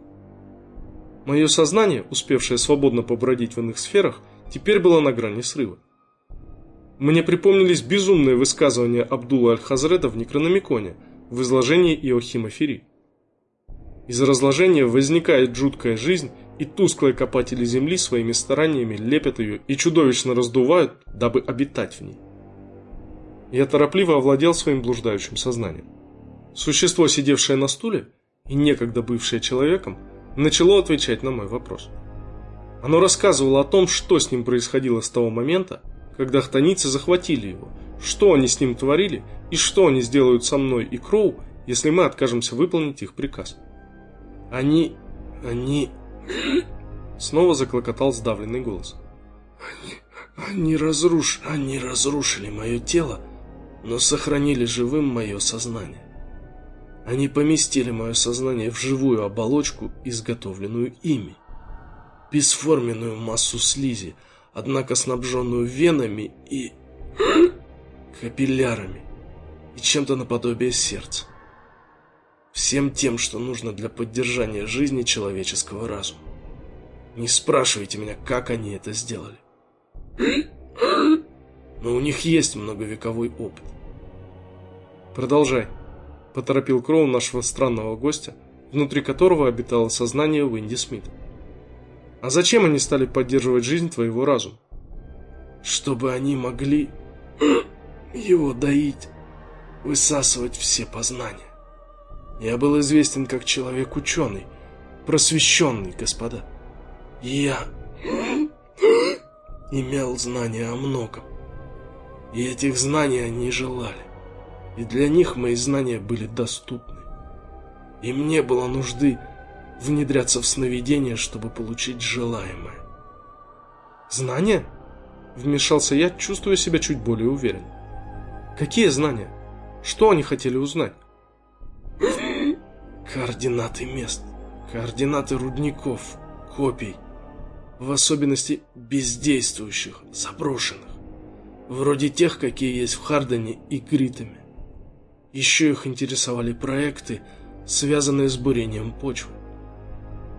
Мое сознание, успевшее свободно побродить в иных сферах, теперь было на грани срыва. Мне припомнились безумные высказывания Абдула Аль-Хазреда в Некрономиконе в изложении Иохима Фери. Из разложения возникает жуткая жизнь, и тусклые копатели земли своими стараниями лепят ее и чудовищно раздувают, дабы обитать в ней. Я торопливо овладел своим блуждающим сознанием. Существо, сидевшее на стуле и некогда бывшее человеком, начало отвечать на мой вопрос. Оно рассказывало о том, что с ним происходило с того момента, когда хтоницы захватили его, что они с ним творили и что они сделают со мной и Кроу, если мы откажемся выполнить их приказ. Они... они... Снова заклокотал сдавленный голос. Они... они разруш... они разрушили мое тело, но сохранили живым мое сознание. Они поместили мое сознание в живую оболочку, изготовленную ими. Бесформенную массу слизи, однако снабженную венами и... капиллярами, и чем-то наподобие сердца. Всем тем, что нужно для поддержания жизни человеческого разума. Не спрашивайте меня, как они это сделали. Но у них есть многовековой опыт. Продолжай поторопил Кроу нашего странного гостя, внутри которого обитало сознание Уинди Смит. А зачем они стали поддерживать жизнь твоего разума? Чтобы они могли его доить, высасывать все познания. Я был известен как человек-ученый, просвещенный, господа. Я имел знания о многом. И этих знаний они желали и для них мои знания были доступны. Им не было нужды внедряться в сновидения, чтобы получить желаемое. Знания? Вмешался я, чувствуя себя чуть более уверенно. Какие знания? Что они хотели узнать? Координаты мест, координаты рудников, копий, в особенности бездействующих, заброшенных, вроде тех, какие есть в Хардене и Гритаме. Еще их интересовали проекты, связанные с бурением почвы.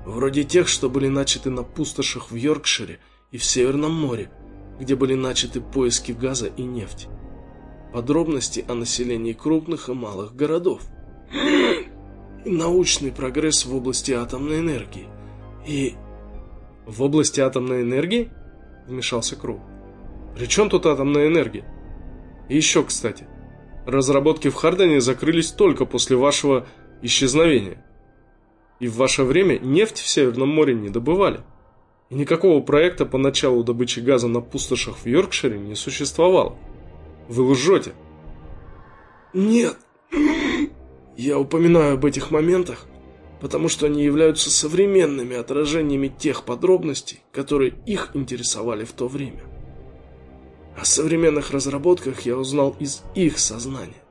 Вроде тех, что были начаты на пустошах в Йоркшире и в Северном море, где были начаты поиски газа и нефти. Подробности о населении крупных и малых городов. Научный прогресс в области атомной энергии. И... В области атомной энергии? Вмешался Круг. При чем тут атомная энергия? И еще, кстати, Разработки в Хардене закрылись только после вашего исчезновения. И в ваше время нефть в Северном море не добывали. И никакого проекта по началу добычи газа на пустошах в Йоркшире не существовало. Вы лжете. Нет. Я упоминаю об этих моментах, потому что они являются современными отражениями тех подробностей, которые их интересовали в то время. О современных разработках я узнал из их сознания.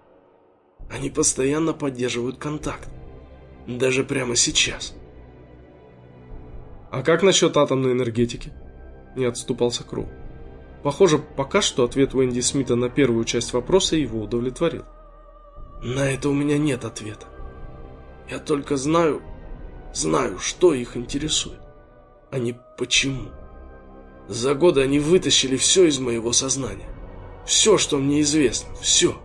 Они постоянно поддерживают контакт. Даже прямо сейчас. А как насчет атомной энергетики? Не отступался Кроу. Похоже, пока что ответ Венди Смита на первую часть вопроса его удовлетворил. На это у меня нет ответа. Я только знаю, знаю, что их интересует, а не почему. За годы они вытащили все из моего сознания. Все, что мне известно, все.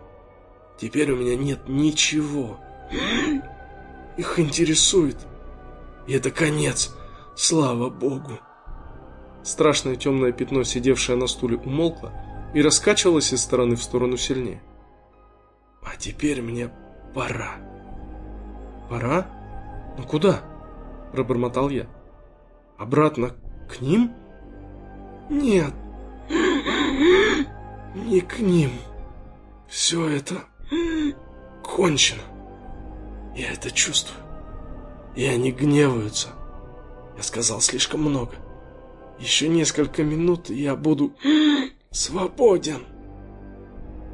Теперь у меня нет ничего. Их интересует. И это конец. Слава богу. Страшное темное пятно, сидевшее на стуле, умолкло и раскачивалось из стороны в сторону сильнее. А теперь мне пора. Пора? Ну куда? Пробормотал я. Обратно к ним? Нет, не к ним. Все это кончено. Я это чувствую. И они гневаются. Я сказал слишком много. Еще несколько минут, и я буду свободен.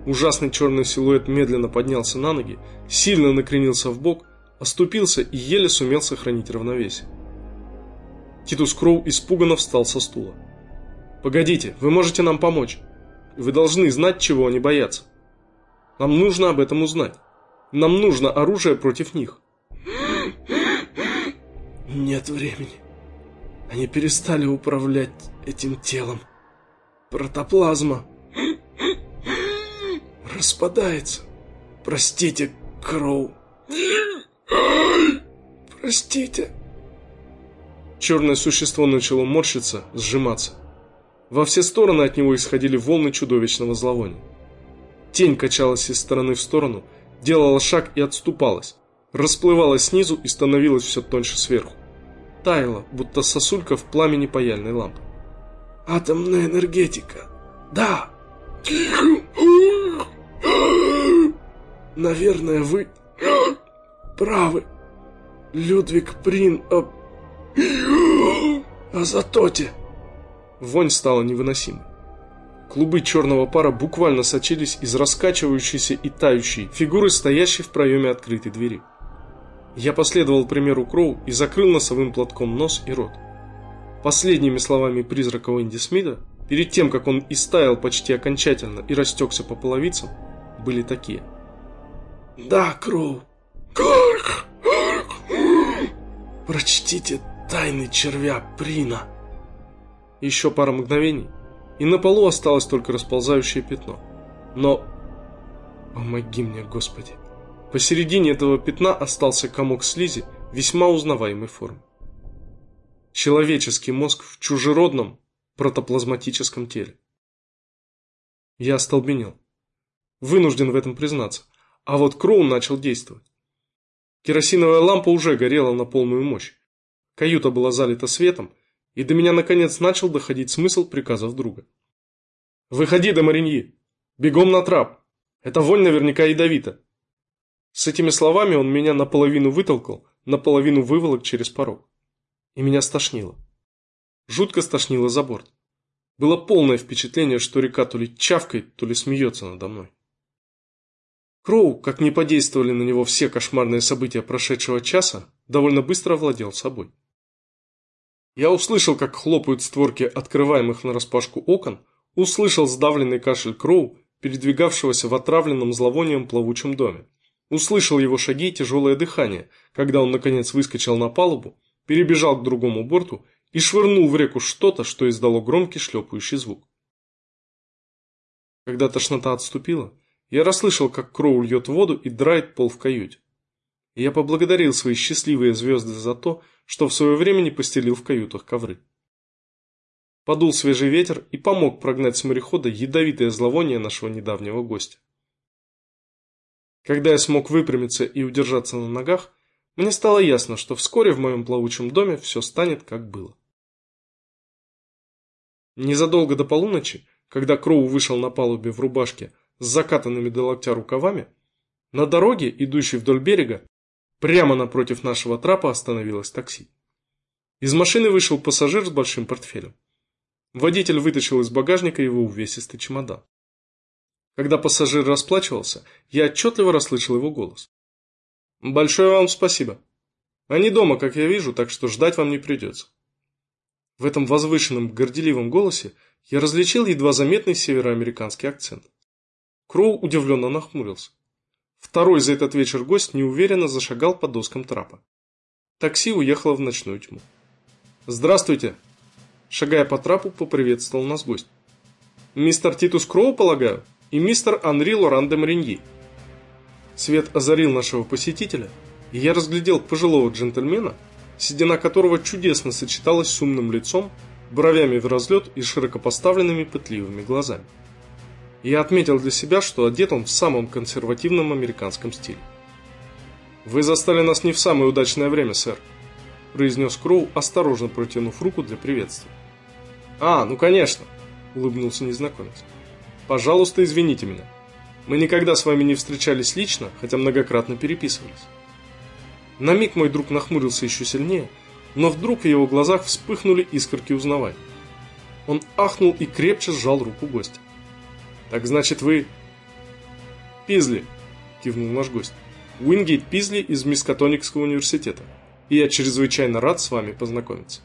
Ужасный черный силуэт медленно поднялся на ноги, сильно накренился в бок, оступился и еле сумел сохранить равновесие. Титус Кроу испуганно встал со стула. «Погодите, вы можете нам помочь. Вы должны знать, чего они боятся. Нам нужно об этом узнать. Нам нужно оружие против них». Нет времени. Они перестали управлять этим телом. Протоплазма распадается. Простите, Кроу. Простите. Черное существо начало морщиться, сжиматься. Во все стороны от него исходили волны чудовищного зловония. Тень качалась из стороны в сторону, делала шаг и отступалась, расплывалась снизу и становилась все тоньше сверху. Таяла, будто сосулька в пламени паяльной лампы. «Атомная энергетика! Да!» «Наверное, вы правы, Людвиг Прин о... о Затоте!» Вонь стала невыносимой. Клубы черного пара буквально сочились из раскачивающейся и тающей фигуры, стоящей в проеме открытой двери. Я последовал примеру Кроу и закрыл носовым платком нос и рот. Последними словами призрака Уэнди Смита, перед тем, как он истаял почти окончательно и растекся по половицам, были такие. «Да, Кроу! Карк! Карк! Прочтите тайны червя Прина!» Еще пара мгновений, и на полу осталось только расползающее пятно. Но... Помоги мне, Господи! Посередине этого пятна остался комок слизи весьма узнаваемой формы. Человеческий мозг в чужеродном протоплазматическом теле. Я остолбенел. Вынужден в этом признаться. А вот Кроун начал действовать. Керосиновая лампа уже горела на полную мощь. Каюта была залита светом, и до меня наконец начал доходить смысл приказов друга. «Выходи, Домариньи! Бегом на трап! Эта вонь наверняка ядовита!» С этими словами он меня наполовину вытолкал, наполовину выволок через порог. И меня стошнило. Жутко стошнило за борт. Было полное впечатление, что река то ли чавкает, то ли смеется надо мной. Кроу, как не подействовали на него все кошмарные события прошедшего часа, довольно быстро овладел собой. Я услышал, как хлопают створки открываемых нараспашку окон, услышал сдавленный кашель Кроу, передвигавшегося в отравленном зловонием плавучем доме. Услышал его шаги и тяжелое дыхание, когда он наконец выскочил на палубу, перебежал к другому борту и швырнул в реку что-то, что издало громкий шлепающий звук. Когда тошнота отступила, я расслышал, как Кроу льет воду и драет пол в каюте. Я поблагодарил свои счастливые звезды за то, что в свое время не постелил в каютах ковры. Подул свежий ветер и помог прогнать с морехода ядовитое зловоние нашего недавнего гостя. Когда я смог выпрямиться и удержаться на ногах, мне стало ясно, что вскоре в моем плавучем доме все станет как было. Незадолго до полуночи, когда Кроу вышел на палубе в рубашке с закатанными до локтя рукавами, на дороге, идущей вдоль берега, прямо напротив нашего трапа остановилось такси. Из машины вышел пассажир с большим портфелем. Водитель вытащил из багажника его увесистый чемодан. Когда пассажир расплачивался, я отчетливо расслышал его голос. «Большое вам спасибо. Они дома, как я вижу, так что ждать вам не придется». В этом возвышенном, горделивом голосе я различил едва заметный североамериканский акцент. Кроу удивленно нахмурился. Второй за этот вечер гость неуверенно зашагал по доскам трапа. Такси уехало в ночную тьму. «Здравствуйте!» Шагая по трапу, поприветствовал нас гость. «Мистер Титус Кроу, полагаю?» И мистер Анри Лоран де Мариньи. Свет озарил нашего посетителя, и я разглядел пожилого джентльмена, седина которого чудесно сочеталась с умным лицом, бровями в разлет и широкопоставленными пытливыми глазами. Я отметил для себя, что одет он в самом консервативном американском стиле. «Вы застали нас не в самое удачное время, сэр», – произнес Кроу, осторожно протянув руку для приветствия. «А, ну конечно», – улыбнулся незнакомец. Пожалуйста, извините меня. Мы никогда с вами не встречались лично, хотя многократно переписывались. На миг мой друг нахмурился еще сильнее, но вдруг в его глазах вспыхнули искорки узнавания. Он ахнул и крепче сжал руку гостя. «Так значит вы...» «Пизли», – кивнул наш гость. «Уингейт Пизли из Мискатоникского университета. И я чрезвычайно рад с вами познакомиться».